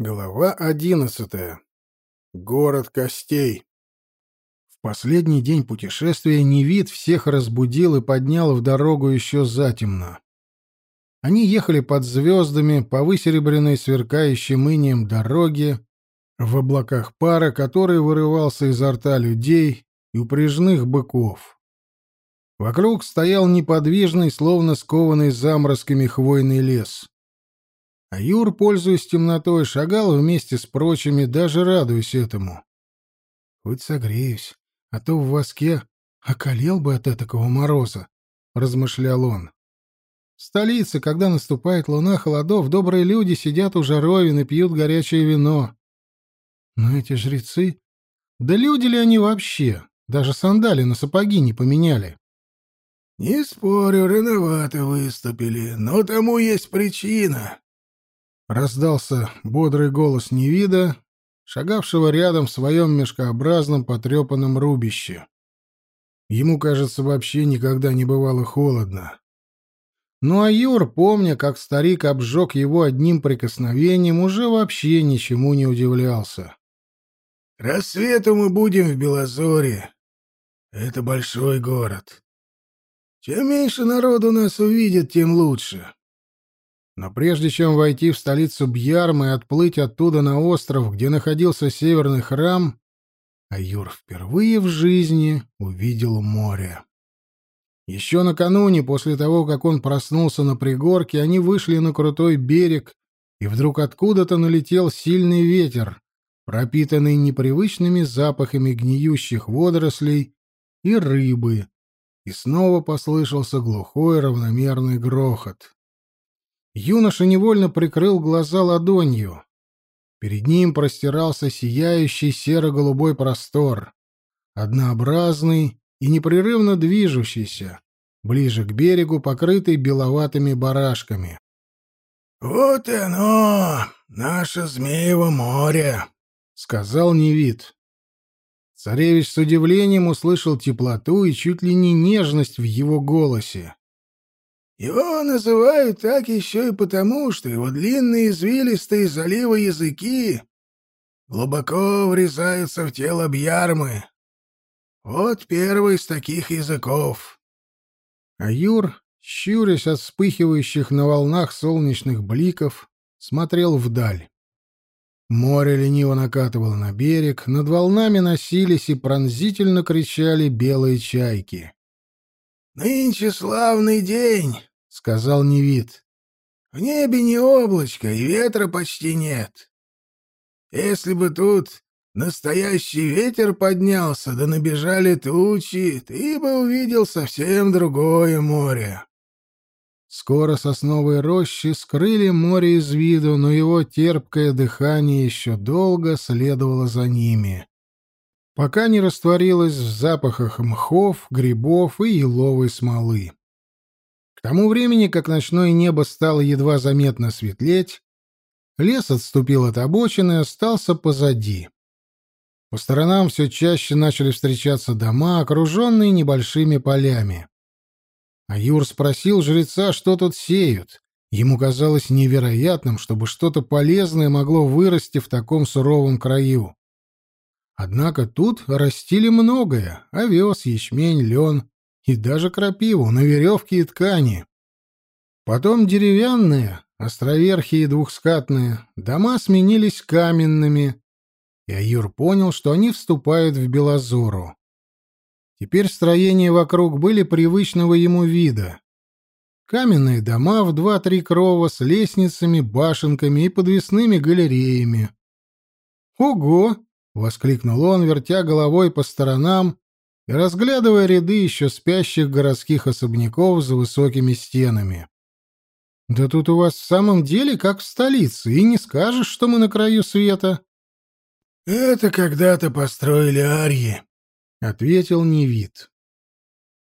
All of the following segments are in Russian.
Глава одиннадцатая. Город костей. В последний день путешествия Невид всех разбудил и поднял в дорогу еще затемно. Они ехали под звездами по высеребренной сверкающим инеем дороге, в облаках пара, который вырывался изо рта людей и упряжных быков. Вокруг стоял неподвижный, словно скованный заморозками хвойный лес. А Юр, пользуясь темнотой, шагал вместе с прочими, даже радуясь этому. «Хоть согреюсь, а то в воске околел бы от этакого мороза», — размышлял он. В столице, когда наступает луна холодов, добрые люди сидят у жаровин и пьют горячее вино. Но эти жрецы... Да люди ли они вообще? Даже сандали на сапоги не поменяли. «Не спорю, рановато выступили, но тому есть причина», Раздался бодрый голос Невида, шагавшего рядом в своем мешкообразном потрепанном рубище. Ему, кажется, вообще никогда не бывало холодно. Ну а Юр, помня, как старик обжег его одним прикосновением, уже вообще ничему не удивлялся. «Рассвету мы будем в Белозоре. Это большой город. Чем меньше народу нас увидит, тем лучше. Но прежде чем войти в столицу Бьярмы и отплыть оттуда на остров, где находился северный храм, Аюр впервые в жизни увидел море. Еще накануне, после того, как он проснулся на пригорке, они вышли на крутой берег, и вдруг откуда-то налетел сильный ветер, пропитанный непривычными запахами гниющих водорослей и рыбы, и снова послышался глухой равномерный грохот. Юноша невольно прикрыл глаза ладонью. Перед ним простирался сияющий серо-голубой простор, однообразный и непрерывно движущийся, ближе к берегу, покрытый беловатыми барашками. «Вот и оно, наше Змеево море», — сказал Невид. Царевич с удивлением услышал теплоту и чуть ли не нежность в его голосе. Его называют так еще и потому, что его длинные извилистые заливы языки глубоко врезаются в тело Бьярмы. Вот первый из таких языков. А Юр, щурясь от вспыхивающих на волнах солнечных бликов, смотрел вдаль. Море лениво накатывало на берег, над волнами носились и пронзительно кричали белые чайки. «Нынче славный день!» — сказал Невид. «В небе не облачко, и ветра почти нет. Если бы тут настоящий ветер поднялся, да набежали тучи, ты бы увидел совсем другое море». Скоро сосновые рощи скрыли море из виду, но его терпкое дыхание еще долго следовало за ними, пока не растворилось в запахах мхов, грибов и еловой смолы. К тому времени, как ночное небо стало едва заметно светлеть, лес отступил от обочины и остался позади. По сторонам все чаще начали встречаться дома, окруженные небольшими полями. А Юр спросил жреца, что тут сеют. Ему казалось невероятным, чтобы что-то полезное могло вырасти в таком суровом краю. Однако тут растили многое — овес, ячмень, лен, и даже крапиву на веревке и ткани. Потом деревянные, островерхие и двухскатные, дома сменились каменными, и Аюр понял, что они вступают в Белозору. Теперь строения вокруг были привычного ему вида. Каменные дома в два-три крова с лестницами, башенками и подвесными галереями. «Ого!» — воскликнул он, вертя головой по сторонам разглядывая ряды еще спящих городских особняков за высокими стенами. «Да тут у вас в самом деле как в столице, и не скажешь, что мы на краю света». «Это когда-то построили арьи», — ответил Невид.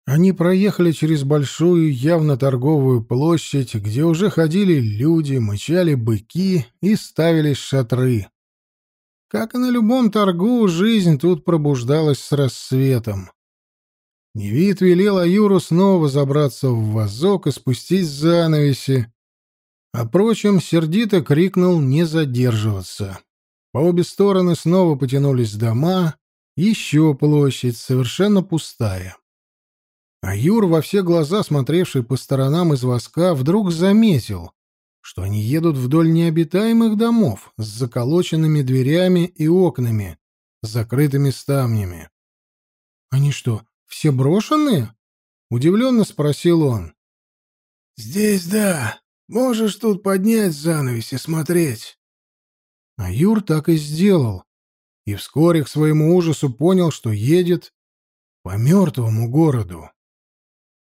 Они проехали через большую, явно торговую площадь, где уже ходили люди, мычали быки и ставились шатры. Как и на любом торгу, жизнь тут пробуждалась с рассветом. Невид велел Аюру снова забраться в вазок и спустить занавеси, А прочим сердито крикнул не задерживаться. По обе стороны снова потянулись дома, еще площадь, совершенно пустая. А Юр, во все глаза смотревший по сторонам из воска, вдруг заметил, что они едут вдоль необитаемых домов с заколоченными дверями и окнами, закрытыми ставнями. «Они что, все брошенные?» — удивленно спросил он. «Здесь да. Можешь тут поднять занавес и смотреть». А Юр так и сделал, и вскоре к своему ужасу понял, что едет по мертвому городу.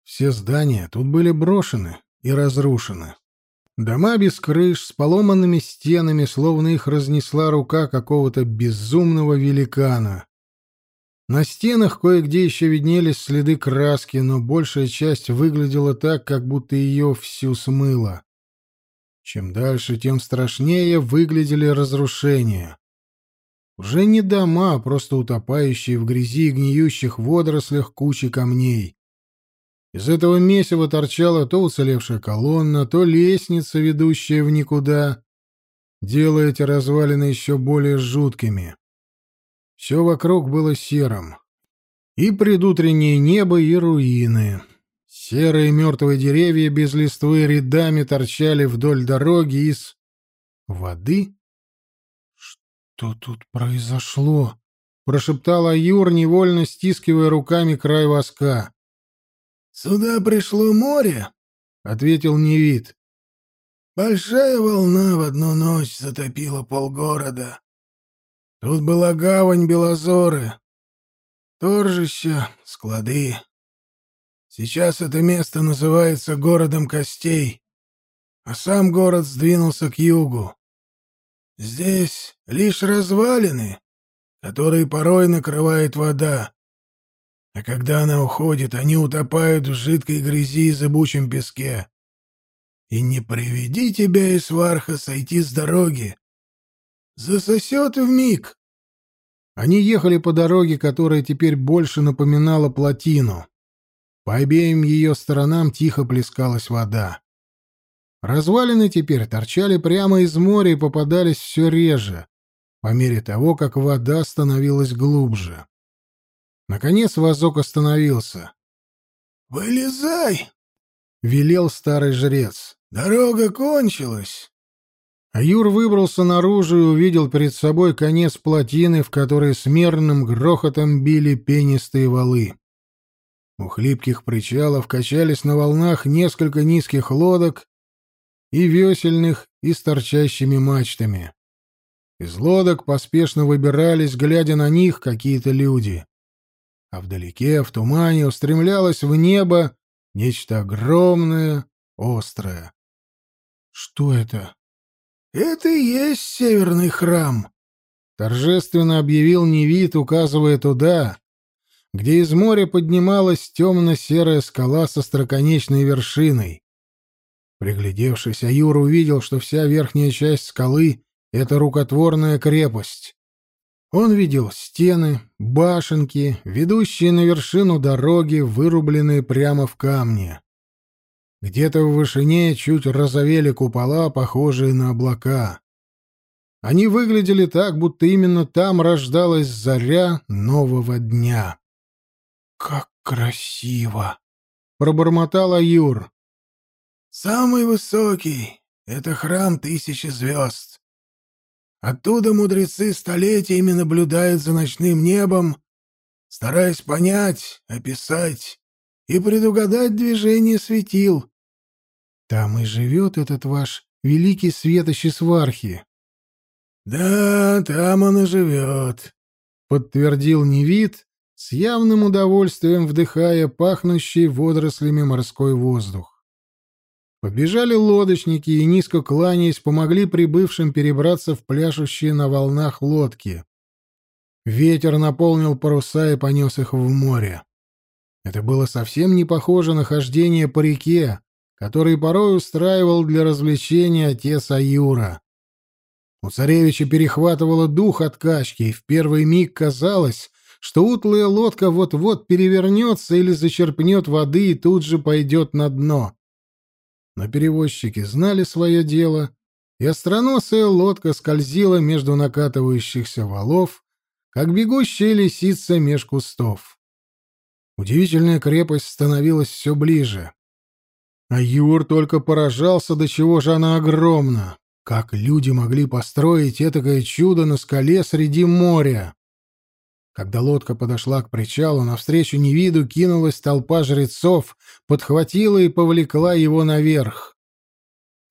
Все здания тут были брошены и разрушены. Дома без крыш, с поломанными стенами, словно их разнесла рука какого-то безумного великана. На стенах кое-где еще виднелись следы краски, но большая часть выглядела так, как будто ее всю смыло. Чем дальше, тем страшнее выглядели разрушения. Уже не дома, а просто утопающие в грязи и гниющих водорослях кучи камней. Из этого месива торчала то уцелевшая колонна, то лестница, ведущая в никуда, делая эти развалины еще более жуткими. Все вокруг было серым. И предутреннее небо, и руины. Серые мертвые деревья без листвы рядами торчали вдоль дороги из... воды? «Что тут произошло?» — прошептала Юр, невольно стискивая руками край воска. «Сюда пришло море», — ответил Невид. «Большая волна в одну ночь затопила полгорода. Тут была гавань Белозоры, торжища, склады. Сейчас это место называется городом костей, а сам город сдвинулся к югу. Здесь лишь развалины, которые порой накрывает вода. А когда она уходит, они утопают в жидкой грязи и зыбучем песке. И не приведи тебя, из Исварха, сойти с дороги. Засосет в миг. Они ехали по дороге, которая теперь больше напоминала плотину. По обеим ее сторонам тихо плескалась вода. Развалины теперь торчали прямо из моря и попадались все реже, по мере того, как вода становилась глубже. Наконец вазок остановился. «Вылезай!» — велел старый жрец. «Дорога кончилась!» А Юр выбрался наружу и увидел перед собой конец плотины, в которой с мерным грохотом били пенистые валы. У хлипких причалов качались на волнах несколько низких лодок и весельных, и с торчащими мачтами. Из лодок поспешно выбирались, глядя на них, какие-то люди а вдалеке, в тумане, устремлялось в небо нечто огромное, острое. Что это? Это и есть северный храм, торжественно объявил Невит, указывая туда, где из моря поднималась темно-серая скала со строконечной вершиной. Приглядевшись, Аюр увидел, что вся верхняя часть скалы — это рукотворная крепость. Он видел стены, башенки, ведущие на вершину дороги, вырубленные прямо в камне. Где-то в вышине чуть розовели купола, похожие на облака. Они выглядели так, будто именно там рождалась заря нового дня. «Как красиво!» — пробормотал Аюр. «Самый высокий — это храм тысячи звезд. Оттуда мудрецы столетиями наблюдают за ночным небом, стараясь понять, описать и предугадать движение светил. Там и живет этот ваш великий светоч Свархи. Да, там он и живет, — подтвердил Невид, с явным удовольствием вдыхая пахнущий водорослями морской воздух. Подбежали лодочники и, низко кланяясь, помогли прибывшим перебраться в пляшущие на волнах лодки. Ветер наполнил паруса и понес их в море. Это было совсем не похоже на хождение по реке, который порой устраивал для развлечения отец Аюра. У царевича перехватывало дух от качки, и в первый миг казалось, что утлая лодка вот-вот перевернется или зачерпнет воды и тут же пойдет на дно. Но перевозчики знали свое дело, и остроносая лодка скользила между накатывающихся валов, как бегущая лисица меж кустов. Удивительная крепость становилась все ближе. А Юр только поражался, до чего же она огромна. Как люди могли построить этакое чудо на скале среди моря? Когда лодка подошла к причалу, навстречу невиду кинулась толпа жрецов, подхватила и повлекла его наверх.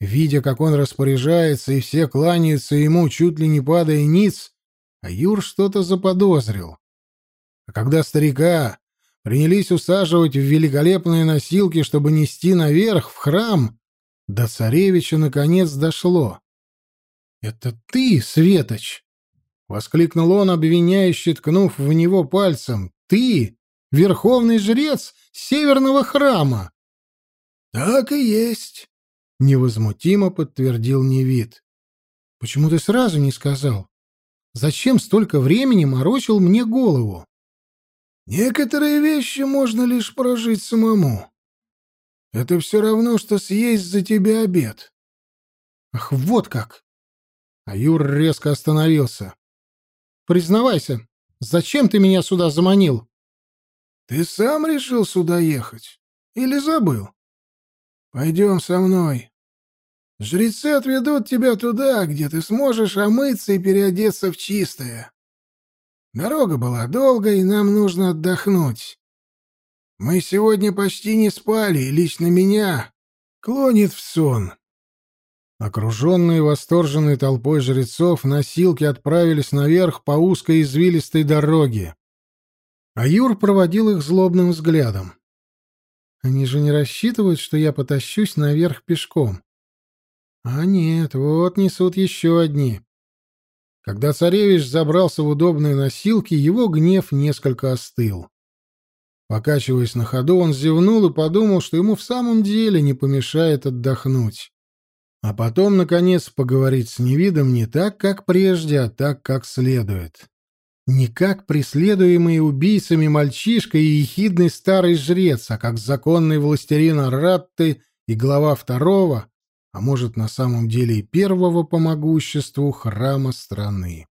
Видя, как он распоряжается, и все кланяются ему, чуть ли не падая ниц, а Юр что-то заподозрил. А когда старика принялись усаживать в великолепные носилки, чтобы нести наверх, в храм, до царевича наконец дошло. «Это ты, Светоч!» — воскликнул он, обвиняюще ткнув в него пальцем. «Ты, верховный жрец северного храма!» «Так и есть!» — невозмутимо подтвердил Невид. «Почему ты сразу не сказал? Зачем столько времени морочил мне голову?» «Некоторые вещи можно лишь прожить самому. Это все равно, что съесть за тебя обед». «Ах, вот как!» А Юр резко остановился. «Признавайся, зачем ты меня сюда заманил?» «Ты сам решил сюда ехать? Или забыл? Пойдем со мной. Жрецы отведут тебя туда, где ты сможешь омыться и переодеться в чистое. Дорога была долгой, нам нужно отдохнуть. Мы сегодня почти не спали, и лично меня клонит в сон. Окруженные восторженной толпой жрецов, носилки отправились наверх по узкой извилистой дороге. А Юр проводил их злобным взглядом. Они же не рассчитывают, что я потащусь наверх пешком. А нет, вот несут еще одни. Когда царевич забрался в удобные носилки, его гнев несколько остыл. Покачиваясь на ходу, он зевнул и подумал, что ему в самом деле не помешает отдохнуть. А потом, наконец, поговорить с невидом не так, как прежде, а так, как следует. Не как преследуемый убийцами мальчишка и ехидный старый жрец, а как законный властелин Аратты и глава второго, а может, на самом деле и первого по могуществу храма страны.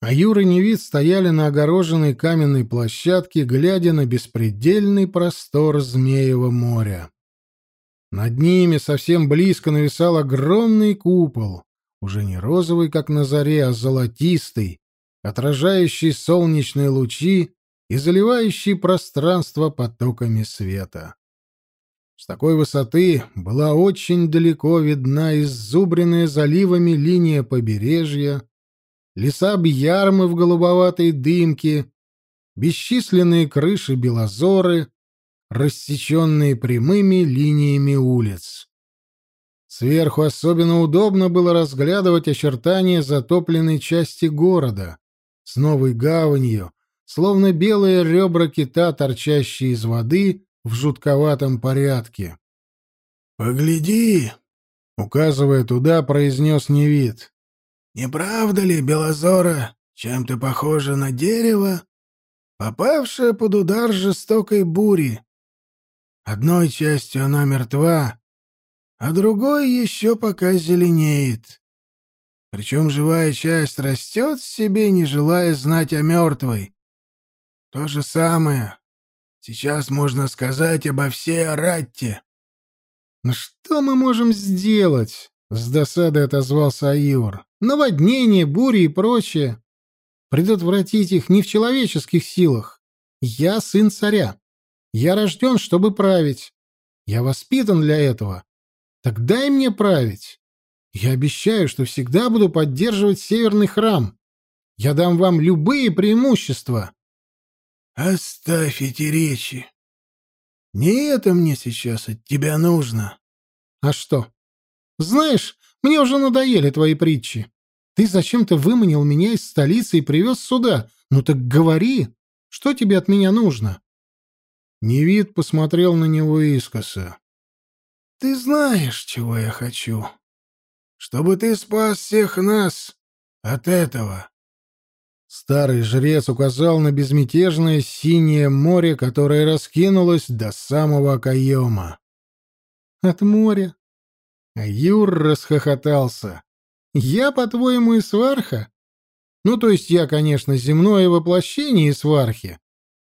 А Юра и Невид стояли на огороженной каменной площадке, глядя на беспредельный простор Змеева моря. Над ними совсем близко нависал огромный купол, уже не розовый, как на заре, а золотистый, отражающий солнечные лучи и заливающий пространство потоками света. С такой высоты была очень далеко видна иззубренная заливами линия побережья, леса бьярмы в голубоватой дымке, бесчисленные крыши белозоры, рассеченные прямыми линиями улиц. Сверху особенно удобно было разглядывать очертания затопленной части города с новой гаванью, словно белые ребра кита, торчащие из воды в жутковатом порядке. «Погляди!» — указывая туда, произнес Невид. Не правда ли, Белозора, чем-то похожа на дерево, попавшее под удар жестокой бури? Одной частью она мертва, а другой еще пока зеленеет. Причем живая часть растет в себе, не желая знать о мертвой. То же самое. Сейчас можно сказать обо всей Аратте. «Ну что мы можем сделать?» — с досадой отозвался Аюр наводнения, бури и прочее. Предотвратить их не в человеческих силах. Я сын царя. Я рожден, чтобы править. Я воспитан для этого. Так дай мне править. Я обещаю, что всегда буду поддерживать северный храм. Я дам вам любые преимущества. Оставь эти речи. Не это мне сейчас от тебя нужно. А что? Знаешь, мне уже надоели твои притчи. Ты зачем-то выманил меня из столицы и привез сюда. Ну так говори, что тебе от меня нужно?» Невид посмотрел на него искоса. «Ты знаешь, чего я хочу. Чтобы ты спас всех нас от этого. Старый жрец указал на безмятежное синее море, которое раскинулось до самого окоема. «От моря?» А Юр расхохотался. «Я, по-твоему, и сварха? Ну, то есть я, конечно, земное воплощение и свархи.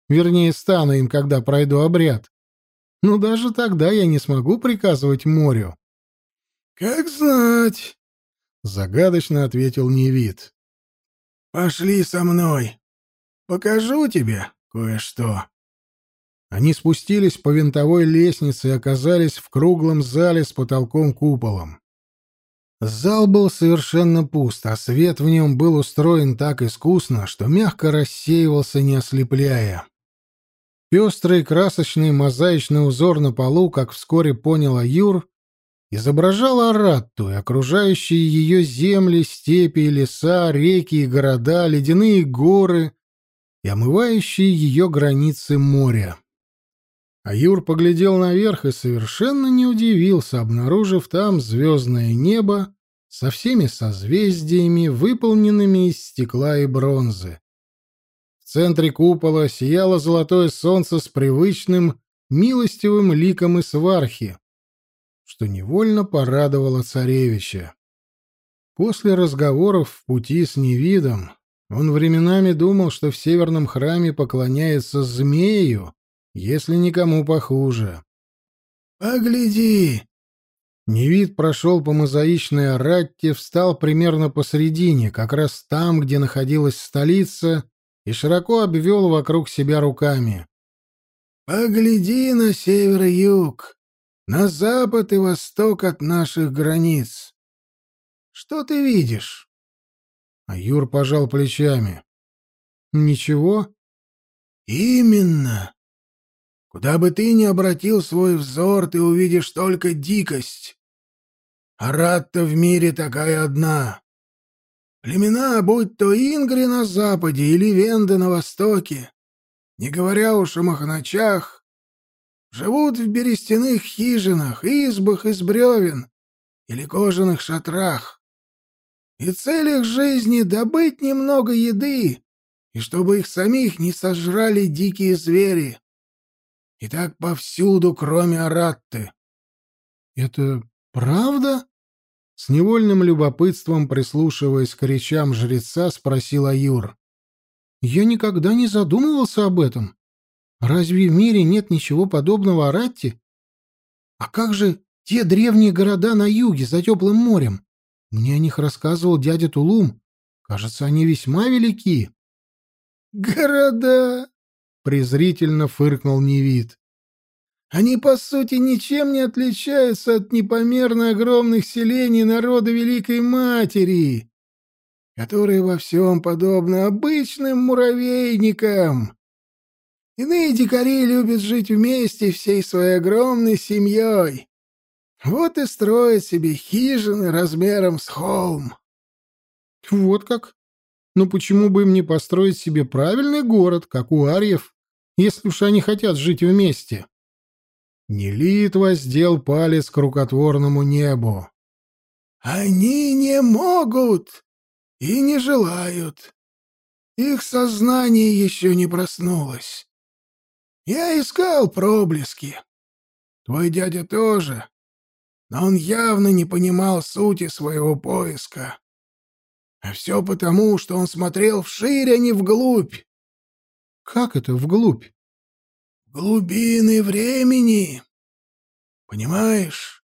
Вернее, стану им, когда пройду обряд. Но даже тогда я не смогу приказывать морю». «Как знать», — загадочно ответил Невид. Пошли со мной. Покажу тебе кое-что. Они спустились по винтовой лестнице и оказались в круглом зале с потолком-куполом. Зал был совершенно пуст, а свет в нем был устроен так искусно, что мягко рассеивался, не ослепляя. Пестрый красочный мозаичный узор на полу, как вскоре понял Аюр, изображала Аратту и окружающие ее земли, степи, леса, реки и города, ледяные горы и омывающие ее границы моря. Аюр поглядел наверх и совершенно не удивился, обнаружив там звездное небо со всеми созвездиями, выполненными из стекла и бронзы. В центре купола сияло золотое солнце с привычным, милостивым ликом и свархи, что невольно порадовало царевича. После разговоров в пути с Невидом он временами думал, что в северном храме поклоняется змею, если никому похуже. «Погляди!» Невид прошел по мозаичной аратте, встал примерно посередине, как раз там, где находилась столица, и широко обвел вокруг себя руками. «Погляди на север и юг на запад и восток от наших границ. Что ты видишь? А Юр пожал плечами. Ничего. Именно. Куда бы ты ни обратил свой взор, ты увидишь только дикость. А рад-то в мире такая одна. Племена, будь то ингри на западе или венды на востоке, не говоря уж о махначах, Живут в берестяных хижинах, избах из бревен или кожаных шатрах. И цель их жизни — добыть немного еды, и чтобы их самих не сожрали дикие звери. И так повсюду, кроме Аратты. — Это правда? — с невольным любопытством, прислушиваясь к речам жреца, спросил Аюр. — Я никогда не задумывался об этом. Разве в мире нет ничего подобного Аратте? А как же те древние города на юге, за теплым морем? Мне о них рассказывал дядя Тулум. Кажется, они весьма велики. «Города!» — презрительно фыркнул Невид. «Они, по сути, ничем не отличаются от непомерно огромных селений народа Великой Матери, которые во всем подобны обычным муравейникам. Иные дикари любят жить вместе всей своей огромной семьей. Вот и строят себе хижины размером с холм. Вот как? Но почему бы им не построить себе правильный город, как у арьев, если уж они хотят жить вместе? Нелит воздел палец к рукотворному небу. Они не могут и не желают. Их сознание еще не проснулось. Я искал проблески. Твой дядя тоже. Но он явно не понимал сути своего поиска. А все потому, что он смотрел вширь, а не вглубь. Как это вглубь? Глубины времени. Понимаешь,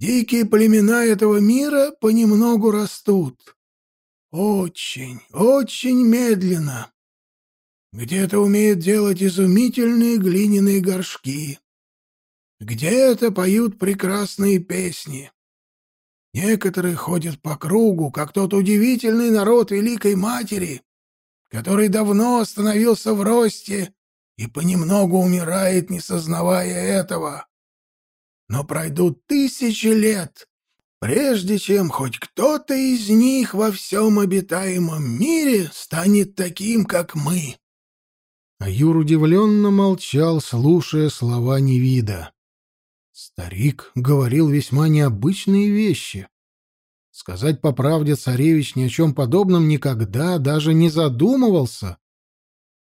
дикие племена этого мира понемногу растут. Очень, очень медленно. Где-то умеют делать изумительные глиняные горшки. Где-то поют прекрасные песни. Некоторые ходят по кругу, как тот удивительный народ Великой Матери, который давно остановился в росте и понемногу умирает, не сознавая этого. Но пройдут тысячи лет, прежде чем хоть кто-то из них во всем обитаемом мире станет таким, как мы. А Юр удивленно молчал, слушая слова Невида. Старик говорил весьма необычные вещи. Сказать по правде, царевич ни о чем подобном никогда даже не задумывался.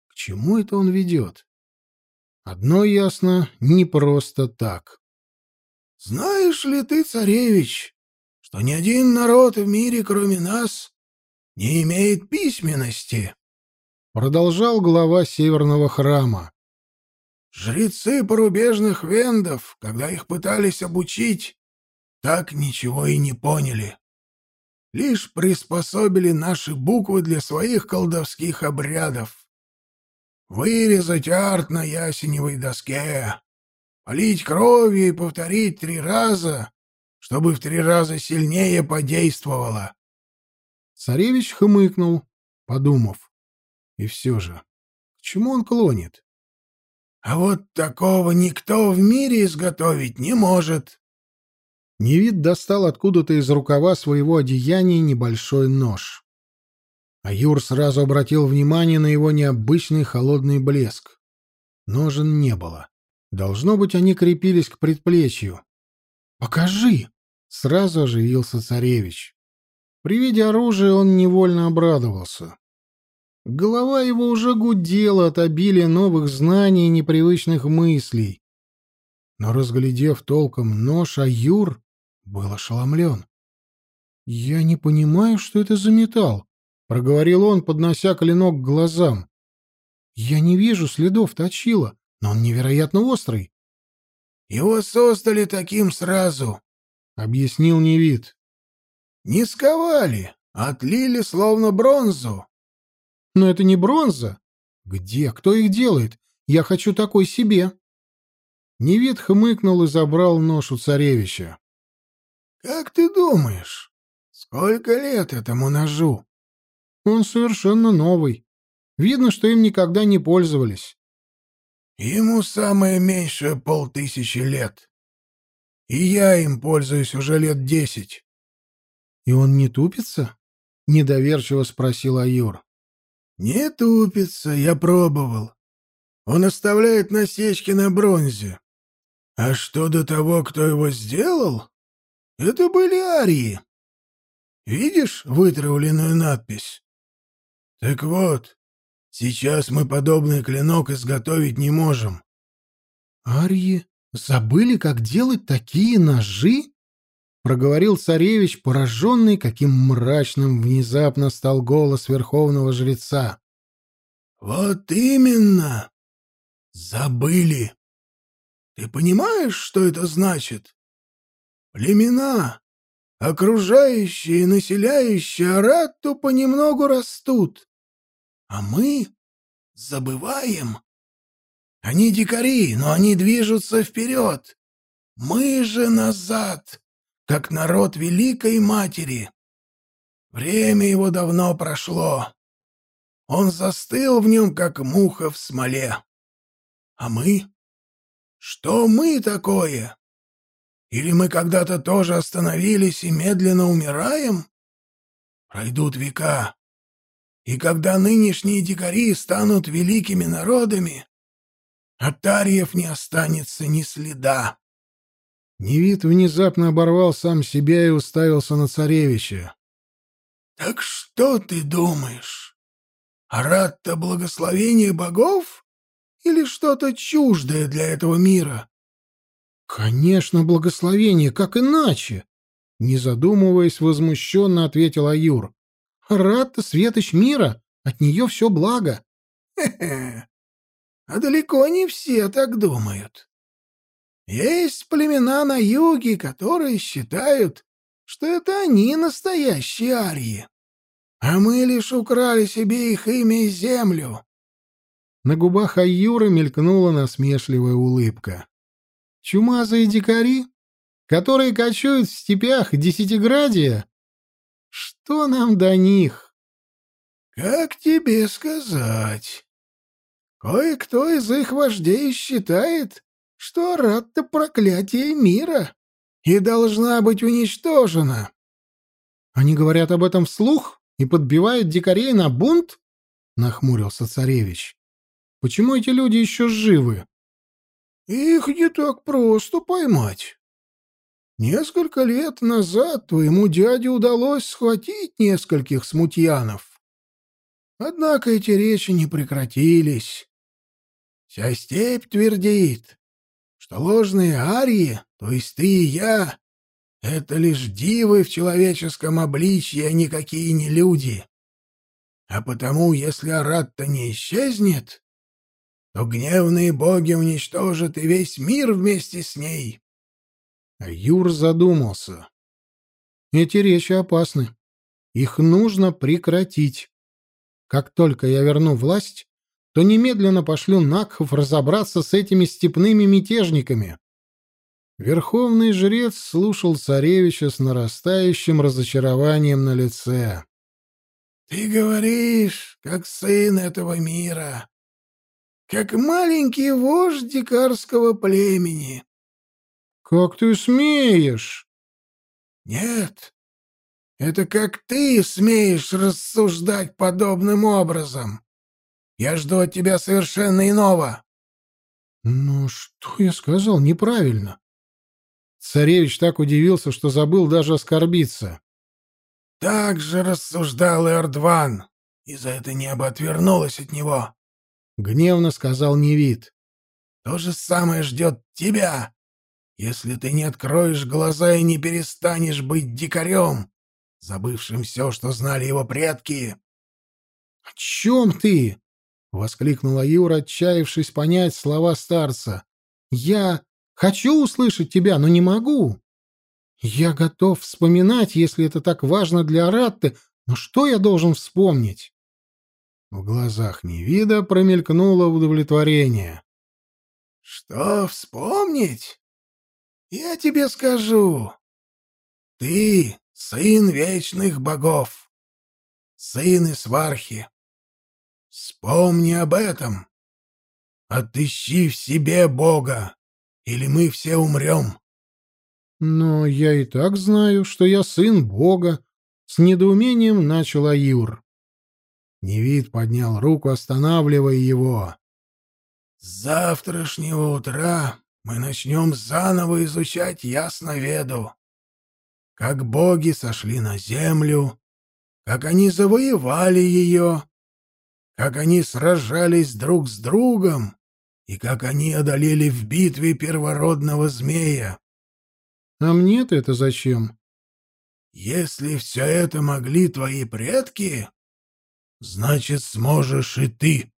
К чему это он ведет? Одно ясно — не просто так. «Знаешь ли ты, царевич, что ни один народ в мире, кроме нас, не имеет письменности?» Продолжал глава Северного храма. «Жрецы порубежных вендов, когда их пытались обучить, так ничего и не поняли лишь приспособили наши буквы для своих колдовских обрядов. Вырезать арт на ясеневой доске, полить кровью и повторить три раза, чтобы в три раза сильнее подействовало. Царевич хмыкнул, подумав. И все же, к чему он клонит? А вот такого никто в мире изготовить не может. Невид достал откуда-то из рукава своего одеяния небольшой нож. А Юр сразу обратил внимание на его необычный холодный блеск. Ножен не было. Должно быть, они крепились к предплечью. «Покажи!» — сразу оживился царевич. При виде оружия он невольно обрадовался. Голова его уже гудела от обилия новых знаний и непривычных мыслей. Но, разглядев толком нож, Аюр был ошеломлен. «Я не понимаю, что это за металл», — проговорил он, поднося клинок к глазам. «Я не вижу следов точила, но он невероятно острый». «Его создали таким сразу», — объяснил Невид. «Не сковали, отлили словно бронзу». «Но это не бронза. Где? Кто их делает? Я хочу такой себе». Невид хмыкнул и забрал нож у царевича. Как ты думаешь, сколько лет этому ножу? Он совершенно новый. Видно, что им никогда не пользовались. Ему самое меньшее полтысячи лет. И я им пользуюсь уже лет десять. И он не тупится? Недоверчиво спросил Аюр. Не тупится, я пробовал. Он оставляет насечки на бронзе. А что до того, кто его сделал? Это были арии. Видишь вытравленную надпись? Так вот, сейчас мы подобный клинок изготовить не можем. Арии забыли, как делать такие ножи? Проговорил царевич, пораженный, каким мрачным внезапно стал голос верховного жреца. Вот именно. Забыли. Ты понимаешь, что это значит? Племена, окружающие и населяющие Аратту, понемногу растут. А мы забываем. Они дикари, но они движутся вперед. Мы же назад, как народ Великой Матери. Время его давно прошло. Он застыл в нем, как муха в смоле. А мы? Что мы такое? Или мы когда-то тоже остановились и медленно умираем? Пройдут века, и когда нынешние дикари станут великими народами, от Тарьев не останется ни следа. Невид внезапно оборвал сам себя и уставился на царевича. — Так что ты думаешь? Арат-то благословение богов или что-то чуждое для этого мира? «Конечно, благословение, как иначе?» Не задумываясь, возмущенно ответил Аюр. «Рад-то светоч мира, от нее все благо». «Хе-хе, а далеко не все так думают. Есть племена на юге, которые считают, что это они настоящие арии, а мы лишь украли себе их имя и землю». На губах Аюра мелькнула насмешливая улыбка. Чумазые дикари, которые кочуют в степях Десятиградия? Что нам до них? Как тебе сказать? Кое-кто из их вождей считает, что Ратта проклятие мира и должна быть уничтожена. Они говорят об этом вслух и подбивают дикарей на бунт? Нахмурился царевич. Почему эти люди еще живы? Их не так просто поймать. Несколько лет назад твоему дяде удалось схватить нескольких смутьянов. Однако эти речи не прекратились. Вся степь твердит, что ложные арии, то есть ты и я, — это лишь дивы в человеческом обличье, а никакие не люди. А потому, если Аратта не исчезнет, то гневные боги уничтожат и весь мир вместе с ней. А Юр задумался. Эти речи опасны. Их нужно прекратить. Как только я верну власть, то немедленно пошлю Накхов разобраться с этими степными мятежниками. Верховный жрец слушал царевича с нарастающим разочарованием на лице. — Ты говоришь, как сын этого мира, как маленький вождь дикарского племени. «Как ты смеешь?» «Нет, это как ты смеешь рассуждать подобным образом. Я жду от тебя совершенно иного». «Ну, что я сказал неправильно?» Царевич так удивился, что забыл даже оскорбиться. «Так же рассуждал и Ардван, и за это небо отвернулось от него», — гневно сказал Невид. «То же самое ждет тебя, если ты не откроешь глаза и не перестанешь быть дикарем, забывшим все, что знали его предки. — О чем ты? — воскликнула Юра, отчаявшись понять слова старца. — Я хочу услышать тебя, но не могу. Я готов вспоминать, если это так важно для Ратты, но что я должен вспомнить? В глазах Невида промелькнуло удовлетворение. — Что вспомнить? Я тебе скажу. Ты — сын вечных богов, сын Исвархи. Вспомни об этом. Отыщи в себе Бога, или мы все умрем. Но я и так знаю, что я сын Бога, — с недоумением начал Аюр. Невид поднял руку, останавливая его. — С завтрашнего утра мы начнем заново изучать Ясноведу. Как боги сошли на землю, как они завоевали ее, как они сражались друг с другом и как они одолели в битве первородного змея. А мне-то это зачем? Если все это могли твои предки, значит, сможешь и ты.